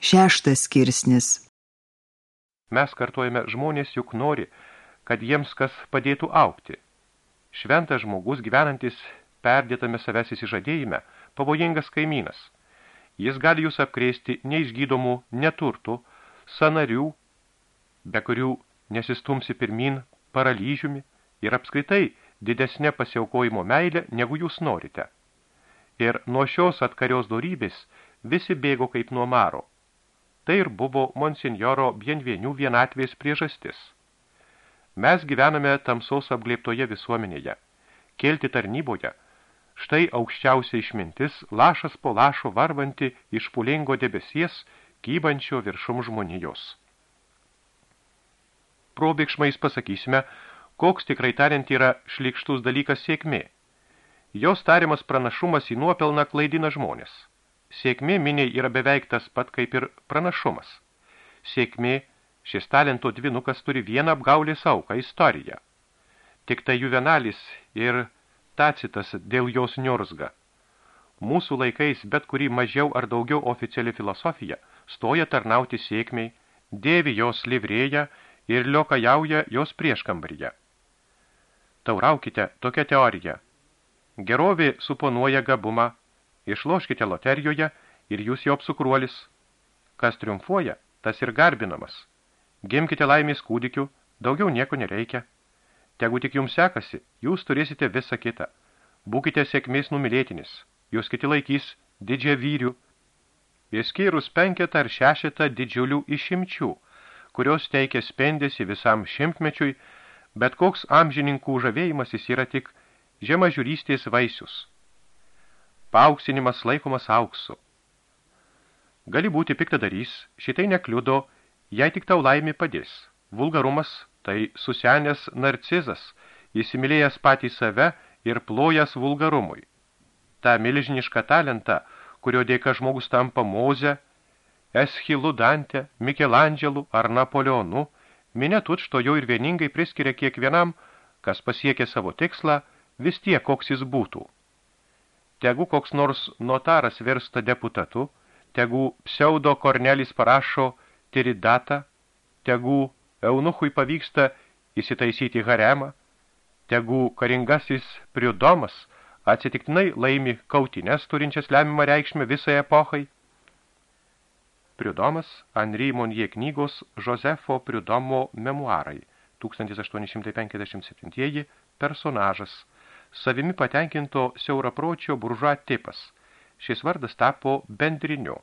Šeštas skirsnis. Mes kartuojame, žmonės juk nori, kad jiems kas padėtų aukti. Šventas žmogus gyvenantis perdėtame savęs įsižadėjime, pavojingas kaimynas. Jis gali jūs apkrėsti neišgydomų neturtų, sanarių, be kurių nesistumsi pirmin paralyžiumi ir apskritai didesnė pasiaukojimo meilė, negu jūs norite. Ir nuo šios atkarios dorybės visi bėgo kaip nuo maro. Tai ir buvo monsinjoro Bienvienių vienatvės priežastis. Mes gyvename tamsos apglėptoje visuomenėje. Kelti tarnyboje. Štai aukščiausia išmintis, lašas po lašo varvanti iš pulingo debesies, kybančio viršum žmonijos. Probėgšmais pasakysime, koks tikrai tariant yra šlikštus dalykas sėkmė. Jos tariamas pranašumas į nuopelną klaidina žmonės. Sėkmė miniai yra beveik tas pat kaip ir pranašumas. Sėkmė, šis talento dvinukas turi vieną apgaulės auką – istoriją. Tik tai juvenalis ir tacitas dėl jos niurzga. Mūsų laikais bet kuri mažiau ar daugiau oficiali filosofija stoja tarnauti sėkmiai, dėvi jos livrėją ir liokajauja jos prieškambaryje. Tauraukite tokią teoriją. Gerovė suponuoja gabumą, Išloškite loterijoje ir jūs jo apsukruolis. Kas triumfuoja, tas ir garbinamas. Gimkite laimės kūdikių, daugiau nieko nereikia. Tegu tik jums sekasi, jūs turėsite visą kitą. Būkite sėkmės numylėtinis, jūs kiti laikys didžią vyrių. Įskyrus penketą ar šešetą didžiulių išimčių, kurios teikia spendėsi visam šimtmečiui, bet koks amžininkų žavėjimasis yra tik žemažiūrystės vaisius – Pauksinimas laikomas auksu. Gali būti piktadarys, šitai nekliudo, jei tik tau laimė padės. Vulgarumas tai susenęs narcizas, įsimylėjęs patį save ir plojas vulgarumui. Ta milžiniška talenta, kurio dėka žmogus tampa Moze, Eschilu Dante, Mikelandželu ar Napoleonu, minė tučtojo ir vieningai priskiria kiekvienam, kas pasiekė savo tikslą, vis tiek koks jis būtų tegu koks nors notaras virsta deputatu, tegu pseudo Kornelis parašo tiridatą, tegu eunuchui pavyksta įsitaisyti haremą, tegu karingasis priudomas atsitiktinai laimi kautinės turinčias lemiamą reikšmę visai epochai. Priudomas Henri Monje knygos Josefo Priudomo memuarai 1857 personažas – savimi patenkinto siaurapročio buržuo tipas. Šis vardas tapo bendriniu.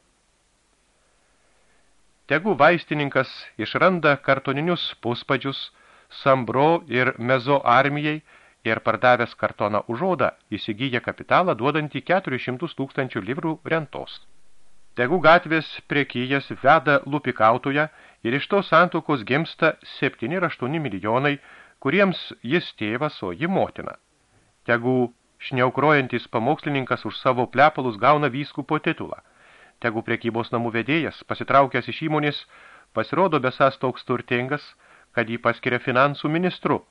Tegu vaistininkas išranda kartoninius puspadžius, Sambro ir Mezo armijai ir pardavęs kartoną užodą įsigyja kapitalą duodantį 400 tūkstančių livrų rentos. Tegu gatvės priekijas veda lupikautoje ir iš to santokos gimsta 7 ir 8 milijonai, kuriems jis tėvas, o ji motina. Tegu šneukrojantis pamokslininkas už savo plepalus gauna vyskupo titulą. Tegu prekybos namų vedėjas, pasitraukęs iš įmonės, pasirodo besas toks turtingas, kad jį paskiria finansų ministru.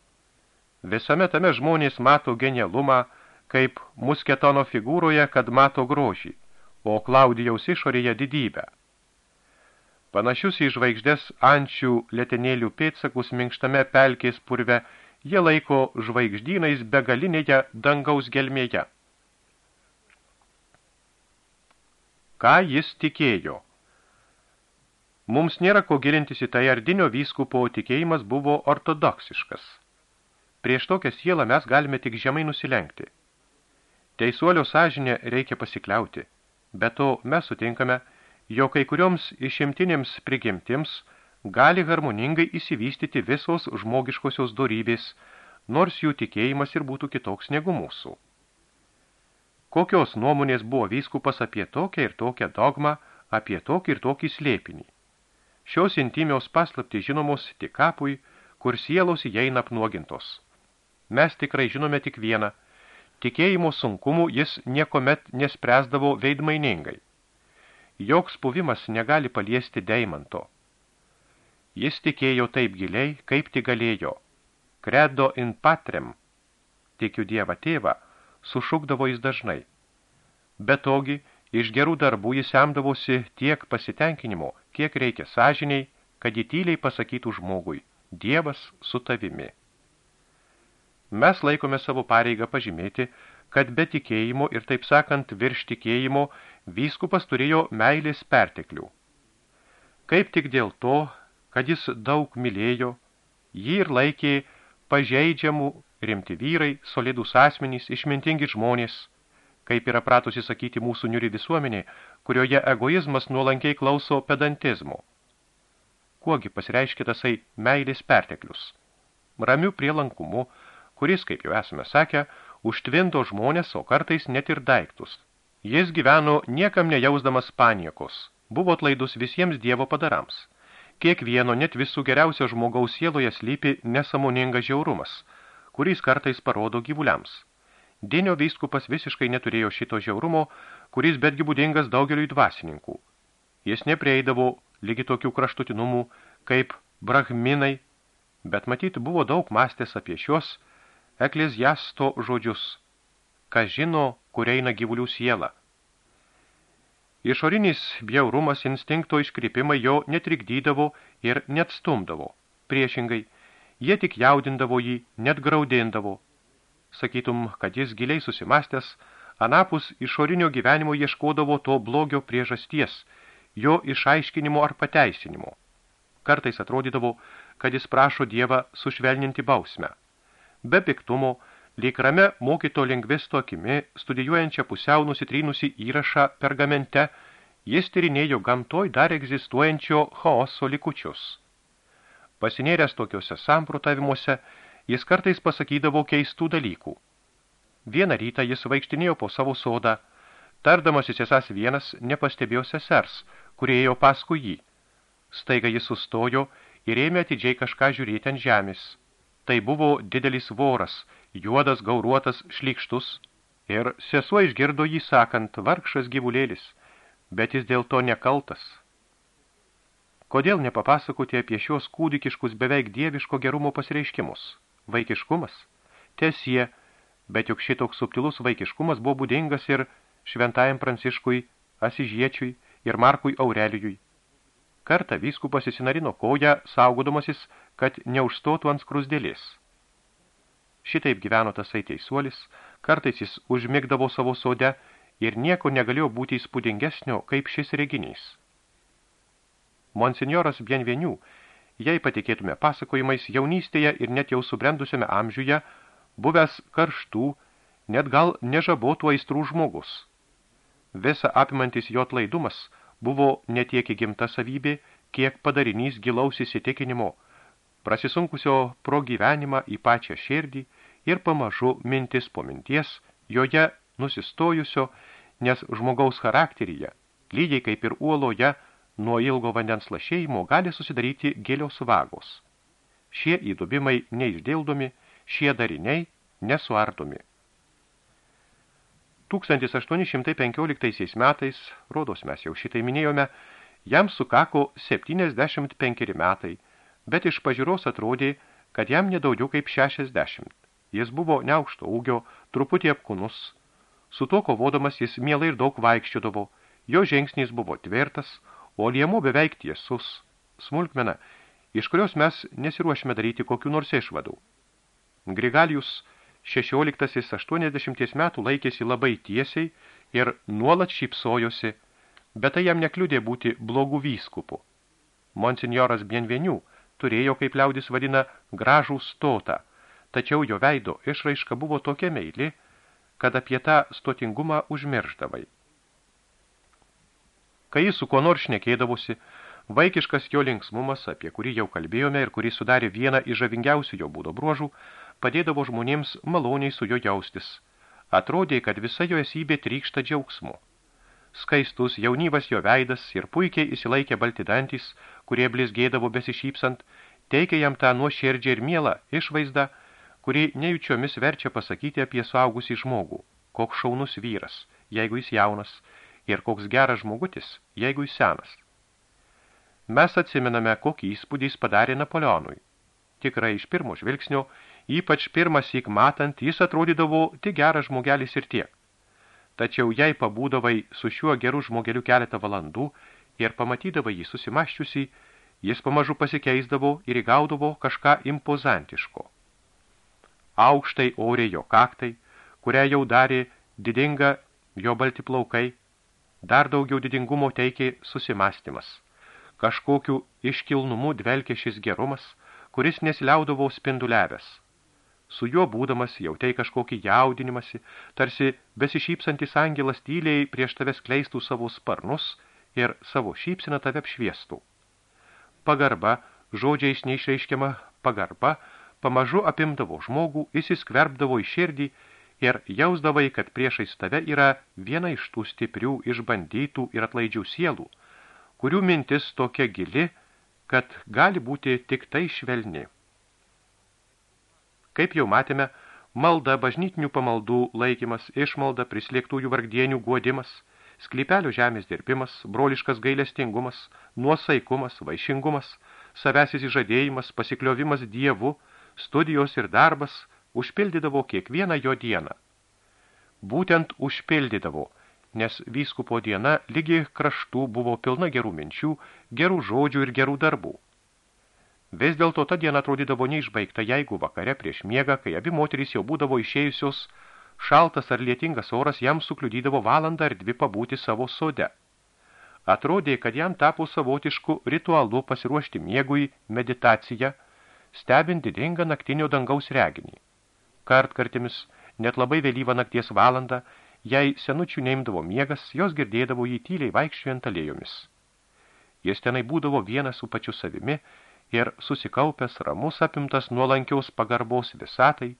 Visame tame žmonės mato genialumą, kaip musketono figūroje, kad mato grožį, o Klaudijaus išorėje didybę. Panašius į žvaigždės ančių letenėlių pėtsakus minkštame pelkės purve jie laiko žvaigždynais begalinėje dangaus gelmėje. Ką jis tikėjo? Mums nėra ko gilintis į tai, ardinio vyskupo tikėjimas buvo ortodoksiškas. Prieš tokią sielą mes galime tik žemai nusilenkti. Teisuolio sąžinė reikia pasikliauti, bet to mes sutinkame, jo kai kurioms išimtinėms prigimtims – gali harmoningai įsivystyti visos žmogiškosios dorybės, nors jų tikėjimas ir būtų kitoks negu mūsų. Kokios nuomonės buvo vyskupas apie tokią ir tokią dogmą, apie tokį ir tokį slėpinį? Šios intimios paslapti žinomos tik kapui, kur sielos įeina apnuogintos. Mes tikrai žinome tik vieną. Tikėjimo sunkumų jis niekomet nespręsdavo veidmainingai. Joks puvimas negali paliesti deimanto. Jis tikėjo taip giliai, kaip tik galėjo. Credo in patrem, tikiu Dievą tėvą, sušukdavo jis dažnai. Betogi, Iš gerų darbų jis semdavosi tiek pasitenkinimo, kiek reikia sąžiniai, kad įtyliai pasakytų žmogui, Dievas su tavimi. Mes laikome savo pareigą pažymėti, kad be tikėjimo ir taip sakant virš tikėjimo vyskupas turėjo meilės perteklių. Kaip tik dėl to, kad jis daug mylėjo, jį ir laikė pažeidžiamų rimti vyrai, solidus asmenys, išmintingi žmonės – kaip yra pratusi sakyti mūsų niuri visuomenė, kurioje egoizmas nuolankiai klauso pedantizmo. Kuogi pasireiškia tasai meilės perteklius? Ramių prielankumu, kuris, kaip jau esame sakę, užtvindo žmonės, o kartais net ir daiktus. Jis gyveno niekam nejausdamas paniekos, buvo atlaidus visiems dievo padarams. Kiekvieno net visų geriausio žmogaus sieloje slypi nesamoningas žiaurumas, kuris kartais parodo gyvuliams. Dinio vyskupas visiškai neturėjo šito žiaurumo, kuris betgi būdingas daugeliui dvasininkų. Jis neprieidavo lygi tokių kraštutinumų kaip brahminai, bet matyti buvo daug mąstęs apie šios ekleziasto žodžius, kas žino, kur eina gyvulių siela. Išorinis bjaurumas instinkto iškrypimai jo netrikdydavo ir net stumdavo. Priešingai, jie tik jaudindavo jį, net graudindavo, sakytum, kad jis giliai susimastęs, anapus išorinio gyvenimo ieškodavo to blogio priežasties, jo išaiškinimo ar pateisinimo. Kartais atrodydavo, kad jis prašo Dievą sušvelninti bausmę. Be piktumo, lyg rame mokyto lingvisto akimi, studijuojančią pusiau nusitrynusi įrašą pergamente, jis tyrinėjo gamtoj dar egzistuojančio chaoso likučius. Pasinėręs tokiuose samprotavimuose, jis kartais pasakydavo keistų dalykų. Vieną rytą jis vaikštinėjo po savo sodą, tardamasis esas vienas nepastebėjo sesers, kurie ėjo paskui jį. Staiga jis sustojo ir ėmė atidžiai kažką žiūrėti ant žemės. Tai buvo didelis voras, juodas gauruotas šlykštus, ir sesuo išgirdo jį sakant, vargšas gyvulėlis, bet jis dėl to nekaltas. Kodėl nepapasakoti apie šios kūdikiškus beveik dieviško gerumo pasireiškimus? vaikiškumas? Tesie, bet juk šitoks subtilus vaikiškumas buvo būdingas ir šventajam Pranciškui, Asižiečiui ir Markui Aurelijui. Kartą vyskupas įsinarino koją, saugodomasis, kad neužstotų ant skrusdėlės. Šitaip gyveno tasai teisuolis, kartais jis užmigdavo savo sode ir nieko negalėjo būti įspūdingesnio kaip šis reginys. Monsignoras Bienvenių jei patikėtume pasakojimais jaunystėje ir net jau subrendusiame amžiuje, buvęs karštų, net gal nežabotų aistrų žmogus. Visa apimantis jo atlaidumas buvo ne tiek įgimta savybė, kiek padarinys gilaus įsitikinimo, prasisunkusio pro gyvenimą į pačią širdį ir pamažu mintis po minties, joje nusistojusio, nes žmogaus charakteryje, lygiai kaip ir uoloje, nuo ilgo vandens lašėjimo gali susidaryti gėlios vagos. Šie įdubimai neišdėldomi, šie dariniai nesuardomi. 1815 metais, rodos mes jau šitai minėjome, jam sukako 75 metai, bet iš pažiūros atrodė, kad jam nedaugiau kaip 60. Jis buvo neaukšto ūgio, truputį apkūnus. Su to kovodamas jis mielai ir daug vaikščiodavo, jo žingsnis buvo tvirtas, o liemu beveik tiesus, smulkmena, iš kurios mes nesiruošime daryti kokių nors išvadų. Grigalijus 16-80 metų laikėsi labai tiesiai ir nuolat šypsojosi, bet tai jam nekliudė būti blogų vyskupų. Monsignoras Bienvenių turėjo, kaip liaudis vadina, gražų stotą, tačiau jo veido išraiška buvo tokia meili, kad apie tą stotingumą užmirždavai. Kai jis su kuo nors šnekėdavosi, vaikiškas jo linksmumas, apie kurį jau kalbėjome ir kurį sudarė vieną iš žavingiausių jo būdo bruožų, padėdavo žmonėms maloniai su jo jaustis. Atrodė, kad visa jo esybė trykšta džiaugsmu. Skaistus jaunyvas jo veidas ir puikiai įsilaikė balti dantys, kurie blizgėdavo besišypsant, teikė jam tą nuoširdžią ir mielą išvaizdą, kuri nejučiomis verčia pasakyti apie suaugusį žmogų, koks šaunus vyras, jeigu jis jaunas, ir koks geras žmogutis, jeigu jis senas. Mes atsimename, kokį įspūdį jis padarė Napoleonui. Tikrai iš pirmo žvilgsnio, ypač pirmas įk matant, jis atrodydavo tik geras žmogelis ir tiek. Tačiau jei pabūdavai su šiuo geru žmogeliu keletą valandų ir pamatydavai jį susimaščiusi, jis pamažu pasikeisdavo ir įgaudavo kažką impozantiško. Aukštai orė jo kaktai, kurią jau darė didinga jo balti plaukai, dar daugiau didingumo teikė susimastymas. Kažkokiu iškilnumu dvelkė šis gerumas, kuris nesiliaudavo spinduliavęs. Su juo būdamas jautei kažkokį jaudinimąsi, tarsi besišypsantis angelas tyliai prieš tave skleistų savo sparnus ir savo šypsiną tave apšviestų. Pagarba, žodžiais neišreiškiama pagarba, pamažu apimdavo žmogų, įsiskverbdavo į širdį ir jausdavai, kad priešais tave yra viena iš tų stiprių, išbandytų ir atlaidžių sielų, kurių mintis tokia gili, kad gali būti tik tai švelni. Kaip jau matėme, malda, bažnytinių pamaldų laikymas, išmalda, prislėgtųjų vargdienių guodimas, sklypelio žemės dirbimas, broliškas gailestingumas, nuosaikumas, vaišingumas, savęs įsižadėjimas, pasikliovimas dievu, studijos ir darbas užpildydavo kiekvieną jo dieną. Būtent užpildydavo, nes vyskupo diena lygi kraštų buvo pilna gerų minčių, gerų žodžių ir gerų darbų. Vis dėlto ta diena atrodydavo neišbaigta, jeigu vakare prieš miegą, kai abi moterys jau būdavo išėjusios, šaltas ar lietingas oras jam sukliudydavo valandą ar dvi pabūti savo sode. Atrodė, kad jam tapo savotišku ritualu pasiruošti miegui meditaciją, stebint didingą naktinio dangaus reginį. Kartkartimis, net labai vėlyvą nakties valandą, jei senučių neimdavo miegas, jos girdėdavo jį tyliai vaikščiojant alėjomis. Jis tenai būdavo vienas su pačiu savimi, ir susikaupęs ramus apimtas nuolankiaus pagarbos visatai,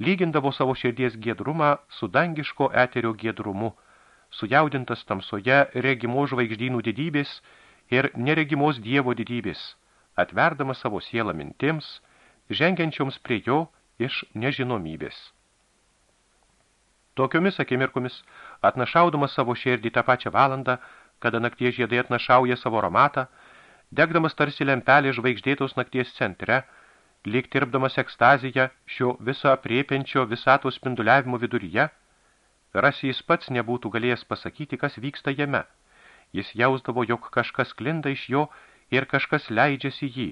lygindavo savo širdies giedrumą su dangiško eterio giedrumu, sujaudintas tamsoje regimos žvaigždynų didybės ir neregimos dievo didybės, atverdamas savo sielą mintims, žengiančioms prie jo iš nežinomybės. Tokiomis akimirkomis, atnašaudamas savo širdį tą pačią valandą, kada naktie žiedai atnašauja savo aromatą, degdamas tarsi lempelė žvaigždėtos nakties centre, lyg tirpdamas ekstaziją šio viso apriepiančio visatos spinduliavimo viduryje, rasi jis pats nebūtų galėjęs pasakyti, kas vyksta jame. Jis jausdavo, jog kažkas klinda iš jo ir kažkas leidžiasi jį.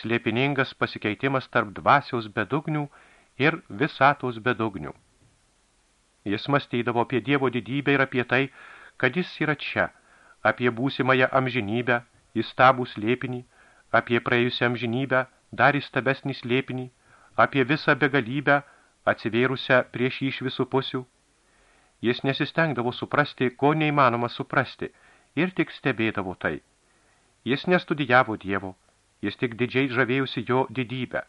Slėpiningas pasikeitimas tarp dvasiaus bedugnių ir visatos bedugnių. Jis mąstydavo apie Dievo didybę ir apie tai, kad jis yra čia, apie būsimąją amžinybę, įstabų slėpinį, apie praėjusią amžinybę, dar įstabesnį slėpinį, apie visą begalybę, atsivėrusią prieš jį iš visų pusių. Jis nesistengdavo suprasti, ko neįmanoma suprasti, ir tik stebėdavo tai. Jis nestudijavo Dievo, jis tik didžiai žavėjusi jo didybę.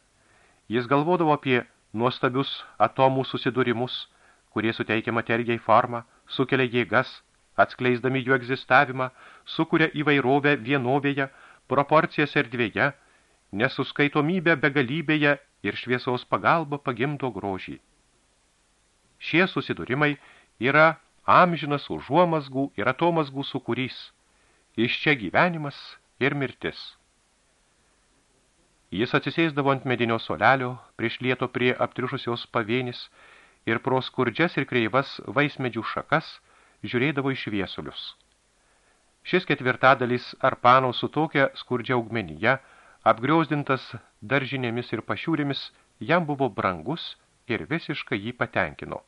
Jis galvodavo apie nuostabius atomų susidūrimus, kurie suteikia materijai formą, sukelia jėgas, atskleisdami jų egzistavimą, sukuria įvairovę vienovėje, proporcijas erdvėje, nesuskaitomybę begalybėje ir šviesaus pagalba pagimdo grožį. Šie susidūrimai yra amžinas užuomasgų ir atomasgų sukūrys, iš čia gyvenimas ir mirtis. Jis atsisėsdavo ant medinio solelio, prieš lieto prie aptriušusios pavienis ir pro skurdžias ir kreivas vaismedžių šakas – žiūrėdavo į šviesulius. Šis ketvirtadalis arpano su tokia skurdžia augmenyje, apgriausdintas daržinėmis ir pašiūrėmis, jam buvo brangus ir visiškai jį patenkino.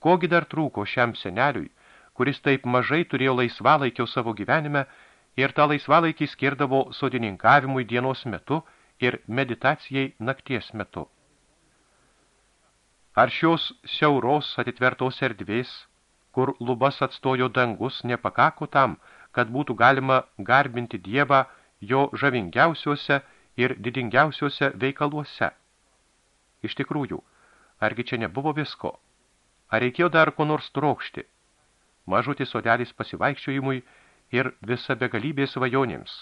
Kogi dar trūko šiam seneliui, kuris taip mažai turėjo laisvalaikio savo gyvenime ir tą laisvalaikį skirdavo sodininkavimui dienos metu ir meditacijai nakties metu. Ar šios siauros atitvertos erdvės kur lubas atstojo dangus, nepakako tam, kad būtų galima garbinti Dievą jo žavingiausiuose ir didingiausiuose veikaluose. Iš tikrųjų, argi čia nebuvo visko? Ar reikėjo dar ko nors trokšti? Mažutis sodelis pasivaikščiojimui ir visa begalybė svajonėms.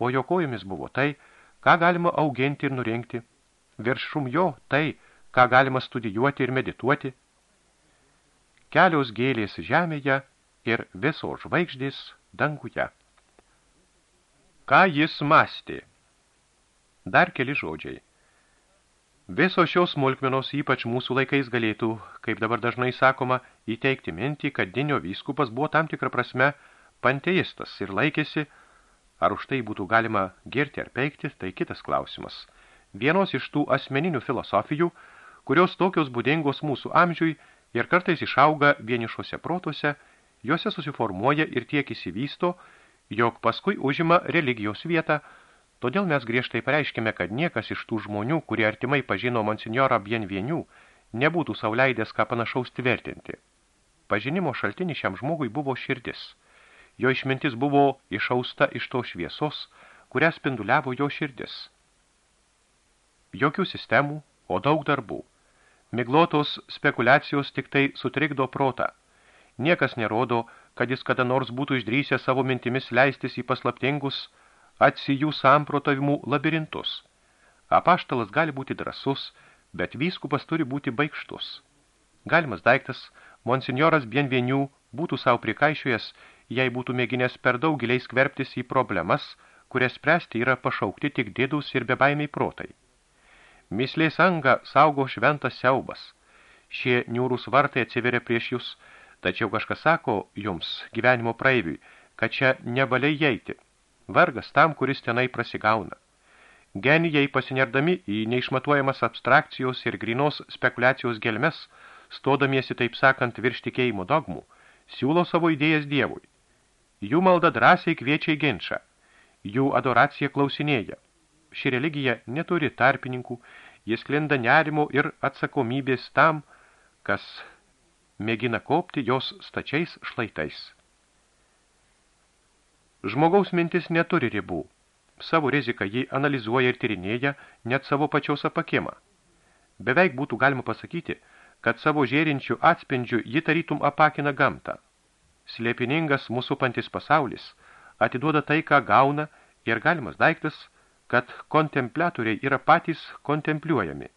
Po jo kojomis buvo tai, ką galima auginti ir nurinkti. Viršum jo tai, ką galima studijuoti ir medituoti – kelios gėlės žemėje ir visos žvaigždės danguje. Ką jis mąstė? Dar keli žodžiai. Visos šios smulkmenos, ypač mūsų laikais, galėtų, kaip dabar dažnai sakoma, įteikti mintį, kad Dinio vyskupas buvo tam tikrą prasme panteistas ir laikėsi, ar už tai būtų galima girti ar peikti, tai kitas klausimas. Vienos iš tų asmeninių filosofijų, kurios tokios būdingos mūsų amžiui ir kartais išauga vienišuose protuose, juose susiformuoja ir tiek įsivysto, jog paskui užima religijos vietą, Todėl mes griežtai pareiškime, kad niekas iš tų žmonių, kurie artimai pažino monsinjorą Bienvienių, nebūtų sauliaidęs ką panašaus tvirtinti. Pažinimo šaltinis šiam žmogui buvo širdis. Jo išmintis buvo išausta iš to šviesos, kurią spinduliavo jo širdis. Jokių sistemų, o daug darbų. Miglotos spekulacijos tik tai sutrikdo protą. Niekas nerodo, kad jis kada nors būtų išdrysę savo mintimis leistis į paslaptingus, atsijų samprotavimų labirintus. Apaštalas gali būti drasus, bet vyskupas turi būti baigštus. Galimas daiktas, monsinjoras Bienvenių būtų savo prikaišiojas, jei būtų mėginęs per daug giliai skverbtis į problemas, kurias spręsti yra pašaukti tik dėdus ir bebaimiai protai. Mislės anga saugo šventas siaubas. Šie niūrūs vartai atsiveria prieš jūs, tačiau kažkas sako jums, gyvenimo praeiviui, kad čia nebaliai įeiti. Vargas tam, kuris tenai prasigauna. Genijai pasinerdami į neišmatuojamas abstrakcijos ir grinos spekulacijos gelmes, stodamiesi, taip sakant, virš tikėjimo dogmų, siūlo savo idėjas Dievui. Jų malda drąsiai kviečia į ginčą. Jų adoracija klausinėja. Ši religija neturi tarpininkų, jis klinda nerimo ir atsakomybės tam, kas mėgina kopti jos stačiais šlaitais. Žmogaus mintis neturi ribų. Savo riziką jį analizuoja ir tyrinėja net savo pačios apakimą. Beveik būtų galima pasakyti, kad savo žėrinčių atspindžių ji tarytum apakina gamtą. Slėpiningas mūsų pantis pasaulis atiduoda tai, ką gauna ir galimas daiktas, kad kontempliatoriai yra patys kontempliuojami.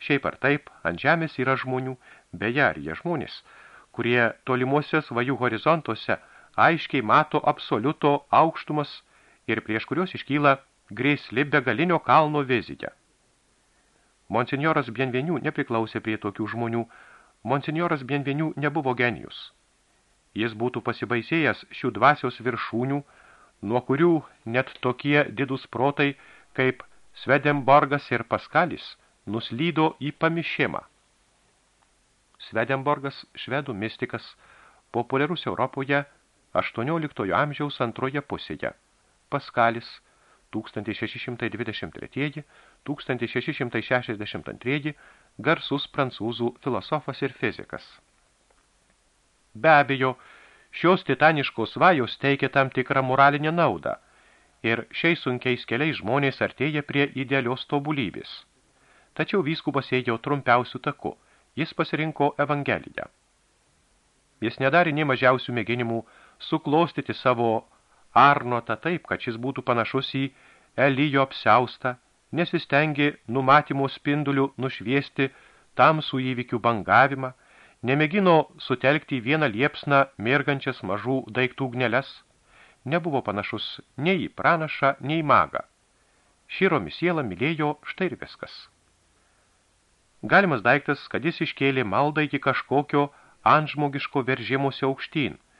Šiaip ar taip, ant žemės yra žmonių, beje, ar jie žmonės, kurie tolimuose svajų horizontuose – aiškiai mato absoliuto aukštumas ir prieš kurios iškyla grėsli begalinio kalno vizija. Monsignoras Bienvenių nepriklausė prie tokių žmonių. Monsignoras Bienvenių nebuvo genijus. Jis būtų pasibaisėjęs šių dvasios viršūnių, nuo kurių net tokie didus protai kaip Svedemborgas ir Paskalis nuslydo į pamišimą. Svedemborgas, švedų mistikas, populiarus Europoje – 18 amžiaus antroje pusėje. Paskalis 1623-1662 garsus prancūzų filosofas ir fizikas. Be abejo, šios titaniškos svajos teikia tam tikrą moralinę naudą ir šiais sunkiais keliais žmonės artėja prie idealios tobulybės. Tačiau vyskupas ėjo trumpiausių taku, jis pasirinko Evangeliją. Jis nedarė nei mažiausių mėginimų suklostyti savo Arnotą taip, kad šis būtų panašus į Elijo apsiaustą, nesistengė numatymo spindulių nušviesti tamsų įvykių bangavimą, nemėgino sutelkti į vieną liepsną mirgančias mažų daiktų gneles, nebuvo panašus nei į pranašą, nei į magą. Širomi siela mylėjo štai ir viskas. Galimas daiktas, kad jis iškėlė maldą iki kažkokio antžmogiško veržimuose aukštyn –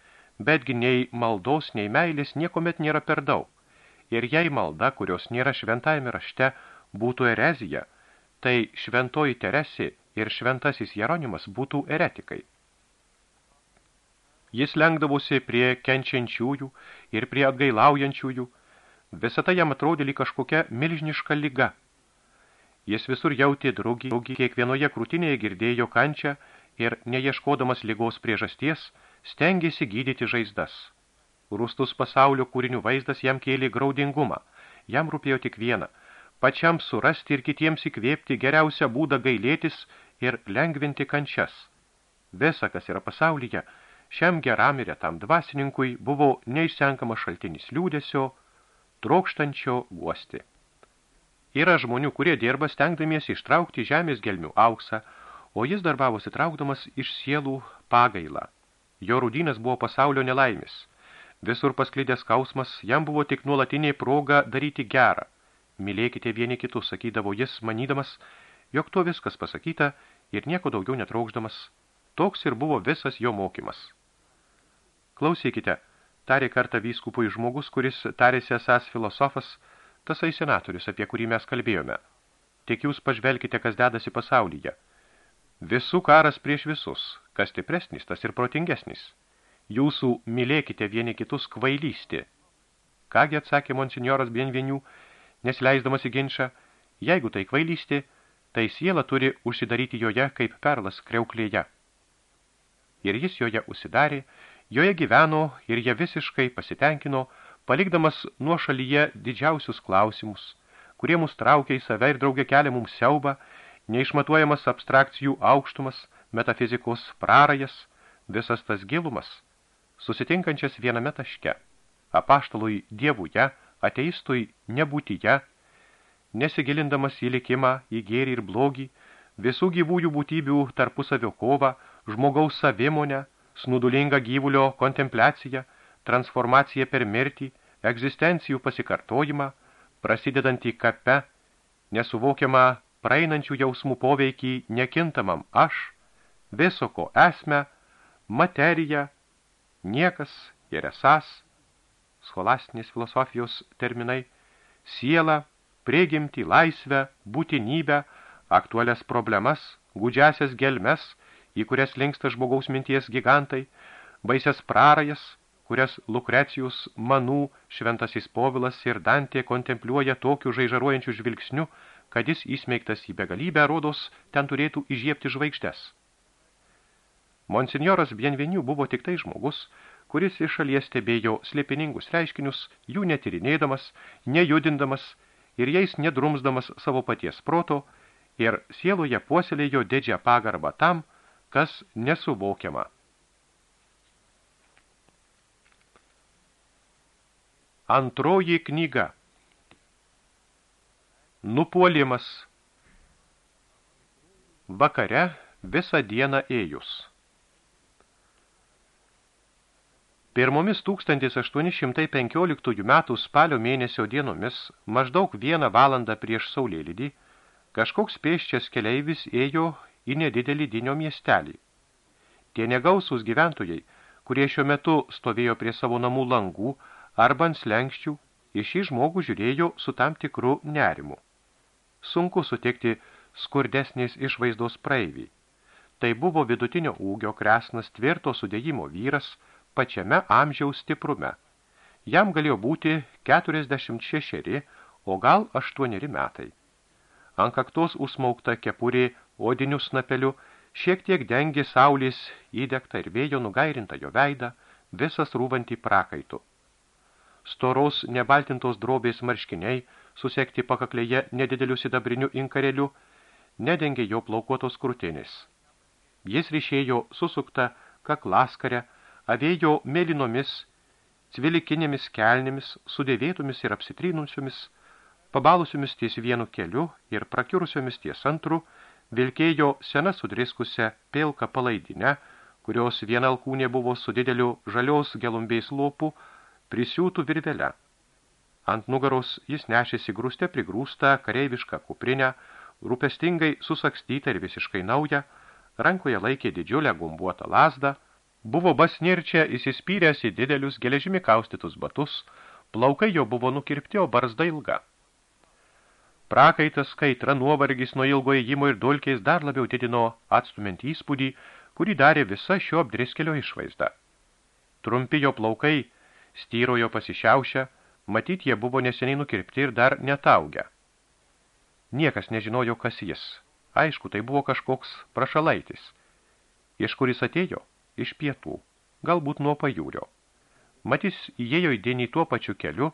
betgi nei maldos, nei meilės niekomet nėra per daug. Ir jei malda, kurios nėra šventajame rašte, būtų erezija, tai šventoji Teresė ir šventasis Jeronimas būtų eretikai. Jis lengdavosi prie kenčiančiųjų ir prie atgailaujančiųjų, visą tai jam atrodė lyg kažkokia milžiniška lyga. Jis visur jautė drugį, kiekvienoje krūtinėje girdėjo kančią ir, neieškodamas lygos priežasties, stengėsi gydyti žaizdas. Rūstus pasaulio kūrinių vaizdas jam kėlė graudingumą. Jam rūpėjo tik viena – pačiam surasti ir kitiems įkvėpti geriausią būdą gailėtis ir lengvinti kančias. Visa, kas yra pasaulyje, šiam geram ir retam dvasininkui buvo neišsenkama šaltinis liūdėsio, trokštančio guosti. Yra žmonių, kurie dirba stengdamiesi ištraukti žemės gelmių auksą, o jis darbavosi traukdamas iš sielų pagailą. Jo rūdynas buvo pasaulio nelaimis. Visur pasklidęs skausmas, jam buvo tik nuolatinė proga daryti gerą. Mylėkite vieni kitus, sakydavo jis, manydamas, jog to viskas pasakyta ir nieko daugiau netraukšdamas. Toks ir buvo visas jo mokymas. Klausykite, tarė kartą vyskupui žmogus, kuris tarėsi esas filosofas, tasai senatorius, apie kurį mes kalbėjome. Tik jūs pažvelkite, kas dedasi pasaulyje. Visų karas prieš visus, kas stipresnis, tas ir protingesnis. Jūsų mylėkite vieni kitus kvailysti. Kągi atsakė monsinjoras Bienvenių, nesleisdamas į ginčą, jeigu tai kvailysti, tai siela turi užsidaryti joje kaip perlas kreuklėje. Ir jis joje užsidarė, joje gyveno ir jie visiškai pasitenkino, palikdamas nuo šalyje didžiausius klausimus, kurie mus traukia į save ir draugė kelia mums siaubą, neišmatuojamas abstrakcijų aukštumas, metafizikos prarajas, visas tas gilumas, susitinkančias viename taške, apaštalui dievuje, ateistui nebūtyje, nesigilindamas į likimą, į gėrį ir blogį, visų gyvųjų būtybių tarpusavio kovą, žmogaus savimonę, snudulingą gyvulio kontempliaciją, transformaciją per mirtį, egzistencijų pasikartojimą, prasidedantį kape, nesuvokiamą praeinančių jausmų poveikį nekintamam aš, viso ko esmę, materiją, niekas ir esas, scholastinės filosofijos terminai, siela, prigimtį, laisvę, būtinybę, aktualias problemas, gudžiasias gelmes, į kurias linksta žmogaus minties gigantai, baisias prarajas, kurias Lukrecijus, Manų, Šventasis Povilas ir Dantė kontempliuoja tokiu žaižaruojančiu žvilgsniu, kad jis įsmeigtas į begalybę, rodos, ten turėtų įžiepti žvaigždes. Monsignoras Bienvenių buvo tik tai žmogus, kuris iš šalies stebėjo slėpiningus reiškinius, jų netirinėdamas, nejudindamas ir jais nedrumsdamas savo paties proto ir sieloje puoselėjo didžią pagarbą tam, kas nesuvokiama. Antroji knyga. Nupuolimas. Vakare visą dieną ėjus Pirmomis 1815 metų spalio mėnesio dienomis, maždaug vieną valandą prieš saulėlydį, kažkoks pėščias keleivis ėjo į nedidelį dinio miestelį. Tie negausūs gyventojai, kurie šiuo metu stovėjo prie savo namų langų arba ant slenkščių, į šį žmogų žiūrėjo su tam tikru nerimu. Sunku sutikti skurdesnės išvaizdos praeivį. Tai buvo vidutinio ūgio kresnas tvirto sudėjimo vyras, pačiame amžiaus stiprume. Jam galėjo būti 46, o gal 8 metai. Ant kaktos užsmaukta kepurė odiniu snapeliu šiek tiek dengė saulės įdegtą ir vėjo nugairintą jo veidą, visas rūvantį prakaitų. Storos nebaltintos drobės marškiniai, susekti pakaklėje nedideliu sidabriniu inkareliu, nedengė jo plaukuotos krūtinės. Jis ryšėjo susukta kaklaskarę, avėjo mėlynomis, cvilikinėmis kelnėmis, sudėvėtomis ir apsitrynusiomis, pabalusiomis ties vienu keliu ir prakirusiomis ties antru, vilkėjo sena sudriskusią pilką palaidinę, kurios viena alkūnė buvo su dideliu žalios gelumbiais lopų, prisiūtų virvelę. Ant nugaros jis nešėsi grūste prigrūstą kareivišką kuprinę, rūpestingai susakstytą ir visiškai naują, rankoje laikė didžiulę gumbuotą lasdą, Buvo basnirčia įsispyręs į didelius geležimi kaustytus batus, plaukai jo buvo nukirpti, o barzda ilga. Prakaitas kaitra nuovargis nuo ilgo ėjimo ir dulkiais dar labiau didino atstumint įspūdį, kurį darė visa šio apdriskelio išvaizda. Trumpi jo plaukai styrojo pasišiaušę, matyt, jie buvo neseniai nukirpti ir dar netaugę. Niekas nežinojo, kas jis. Aišku, tai buvo kažkoks prašalaitis. Iš kur jis atėjo? Iš pietų, galbūt nuo pajūrio. Matys įėjo į dienį tuo pačiu keliu,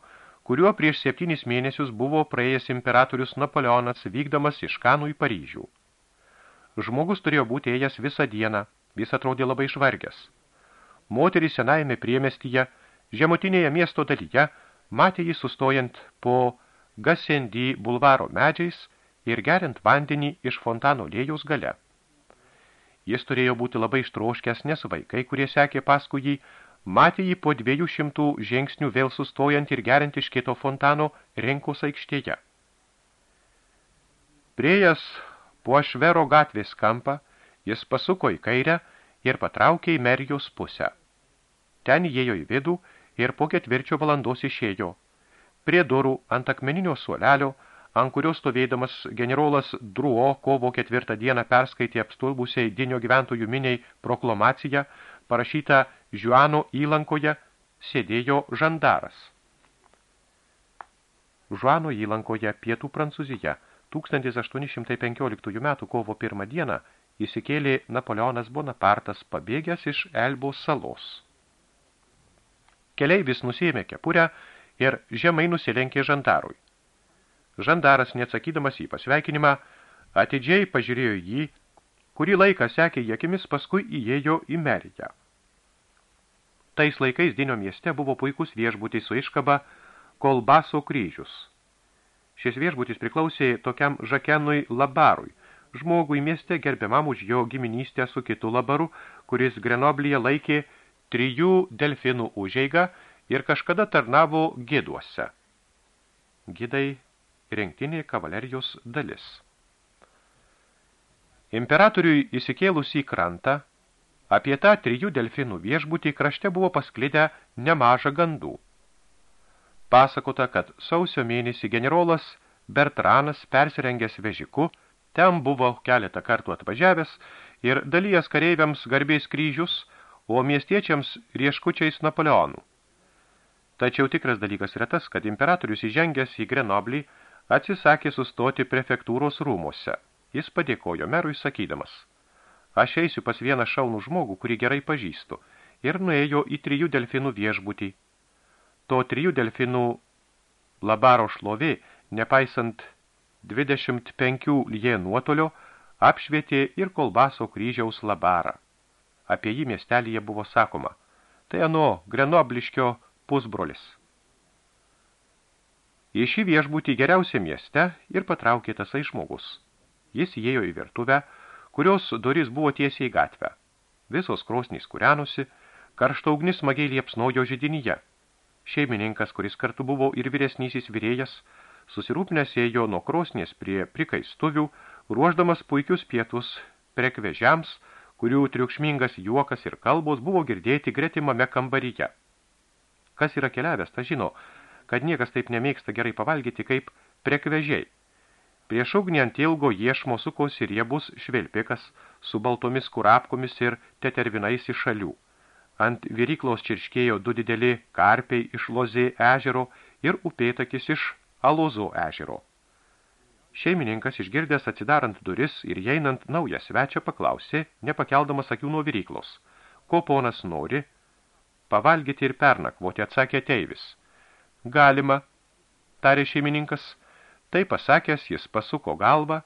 kuriuo prieš septynis mėnesius buvo praėjęs imperatorius Napoleonas vykdamas iš Kanų į Paryžių. Žmogus turėjo būti ėjęs visą dieną, jis atrodė labai išvargęs. Moterį senajame priemestyje, žemutinėje miesto dalyje, matė jį sustojant po Gasendi bulvaro medžiais ir geriant vandenį iš fontano lėjaus gale. Jis turėjo būti labai ištroškęs, nes vaikai, kurie sekė paskui jį, matė jį po dviejų šimtų žingsnių vėl sustojant ir geriant iš kito fontano rinkos aikštėje. Priejas Po Švero gatvės kampą jis pasuko į kairę ir patraukė į Merijos pusę. Ten įėjo į vidų ir po ketvirčio valandos išėjo. Prie durų ant akmeninio suolelio, ant kurio stovėdamas generolas Druo kovo ketvirtą dieną perskaitė apstulbusiai dinio gyventojų miniai proklamaciją, parašytą Žiuano įlankoje, sėdėjo žandaras. Žuano įlankoje pietų Prancūzija 1815 m. kovo 1 dieną įsikėlė Napoleonas Bonapartas pabėgęs iš Elbos salos. Keleivis nusėmė kepurę ir žemai nusilenkė žandarui. Žandaras, neatsakydamas į pasveikinimą, atidžiai pažiūrėjo jį, kurį laiką sekė jėkimis, paskui įėjo į Meriją. Tais laikais Dinio mieste buvo puikus viešbutis su iškaba Kolbaso kryžius. Šis viešbutis priklausė tokiam Žakenui Labarui, žmogui mieste gerbiamam už jo giminystę su kitu Labaru, kuris Grenoblyje laikė trijų delfinų užeigą ir kažkada tarnavo giduose. Gidai rinktinė kavalerijos dalis. Imperatoriui įsikėlus į krantą, apie tą trijų delfinų viešbutį krašte buvo pasklidę nemažą gandų. Pasakota, kad sausio mėnesį generolas Bertranas persirengęs vežiku, ten buvo keletą kartų atvažiavęs ir dalyjas kareiviams garbės kryžius, o miestiečiams rieškučiais Napoleonų. Tačiau tikras dalykas yra tas, kad imperatorius įžengęs į Grenoblį atsisakė sustoti prefektūros rūmose. Jis padėkojo merui sakydamas, aš eisiu pas vieną šaunų žmogų, kurį gerai pažįstu, ir nuėjo į trijų delfinų viešbutį. To trijų delfinų labaro šlovė, nepaisant 25 lie nuotolio, apšvietė ir kolbaso kryžiaus labarą. Apie jį miestelyje buvo sakoma, tai ano Grenobliškio pusbrolis. Į šį viešbutį geriausia mieste ir patraukė tasai žmogus. Jis įėjo į virtuvę, kurios durys buvo tiesiai į gatvę. Visos krosnys kūrenusi, karšta ugnis smagiai liepsnojo židinyje. Šeimininkas, kuris kartu buvo ir vyresnysis vyrėjas, susirūpnęs ėjo nuo krosnės prie prikaistuvių, ruoždamas puikius pietus prekvežiams, kurių triukšmingas juokas ir kalbos buvo girdėti gretimame kambaryje. Kas yra keliavęs, ta žino, kad niekas taip nemėgsta gerai pavalgyti kaip prekvežiai. Prieš ugnį ant ilgo iešmo sukosi riebus švelpikas su baltomis kurapkomis ir tetervinais iš šalių. Ant viryklos čirškėjo du dideli karpiai iš Lozė ežero ir upėtakis iš Alozo ežero. Šeimininkas išgirdęs atsidarant duris ir einant naują svečią paklausė, nepakeldamas akių nuo viryklos. Ko ponas nori, pavalgyti ir pernakvoti, atsakė teivis. Galima, tarė šeimininkas. Tai pasakęs, jis pasuko galvą,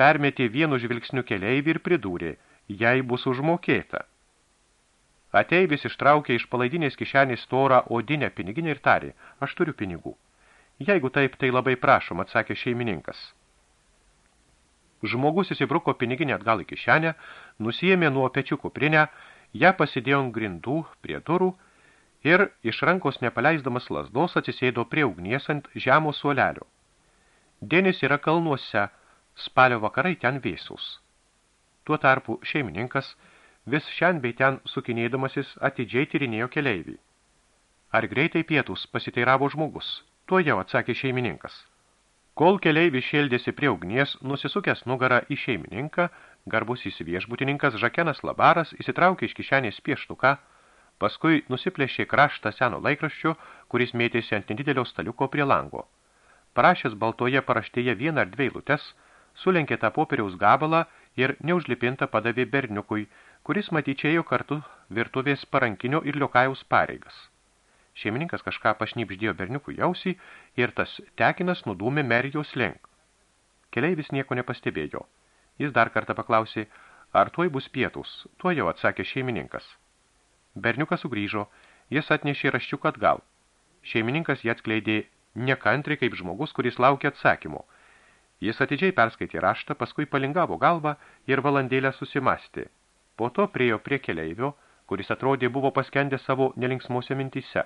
permetė vienu žvilgsniu keleivį ir pridūrė, jai bus užmokėta. Ateivis ištraukė iš palaidinės kišenės storą odinę piniginę ir tarė, aš turiu pinigų. Jeigu taip, tai labai prašom, atsakė šeimininkas. Žmogus įsibruko piniginę atgal į kišenę, nusijėmė nuo pečių kuprinę, ją pasidėjo ant grindų prie durų ir iš rankos nepaleisdamas lasdos atsisėdo prie ugnies ant žemo suolelio. Denis yra kalnuose, spalio vakarai ten vėsus. Tuo tarpu šeimininkas vis šiandien bei ten sukinėdamasis atidžiai tyrinėjo keleivį. Ar greitai pietus pasiteiravo žmogus? Tuo jau atsakė šeimininkas. Kol keleivis šėldėsi prie ugnies, nusisukęs nugarą į šeimininką, garbus įsiviešbutininkas Žakenas Labaras įsitraukė iš kišenės pieštuką, Paskui nusiplėšė kraštą seno laikraščio, kuris mėtėsi ant nedidelio staliuko prie lango. Parašęs baltoje paraštėje vieną ar dvi eilutes, sulenkė tą popieriaus gabalą ir neužlipintą padavė berniukui, kuris matyčėjo kartu virtuvės parankinio ir liokajaus pareigas. Šeimininkas kažką pašnipždėjo berniukui jausį ir tas tekinas nudūmė merijos link. Keleivis nieko nepastebėjo. Jis dar kartą paklausė, ar tuoj bus pietus, tuo jau atsakė šeimininkas. Berniukas sugrįžo, jis atnešė raščiuką atgal. Šeimininkas jį atskleidė nekantri kaip žmogus, kuris laukia atsakymo. Jis atidžiai perskaitė raštą, paskui palingavo galvą ir valandėlę susimastė. Po to priejo prie keleivio, kuris atrodė buvo paskendęs savo nelinksmose mintise.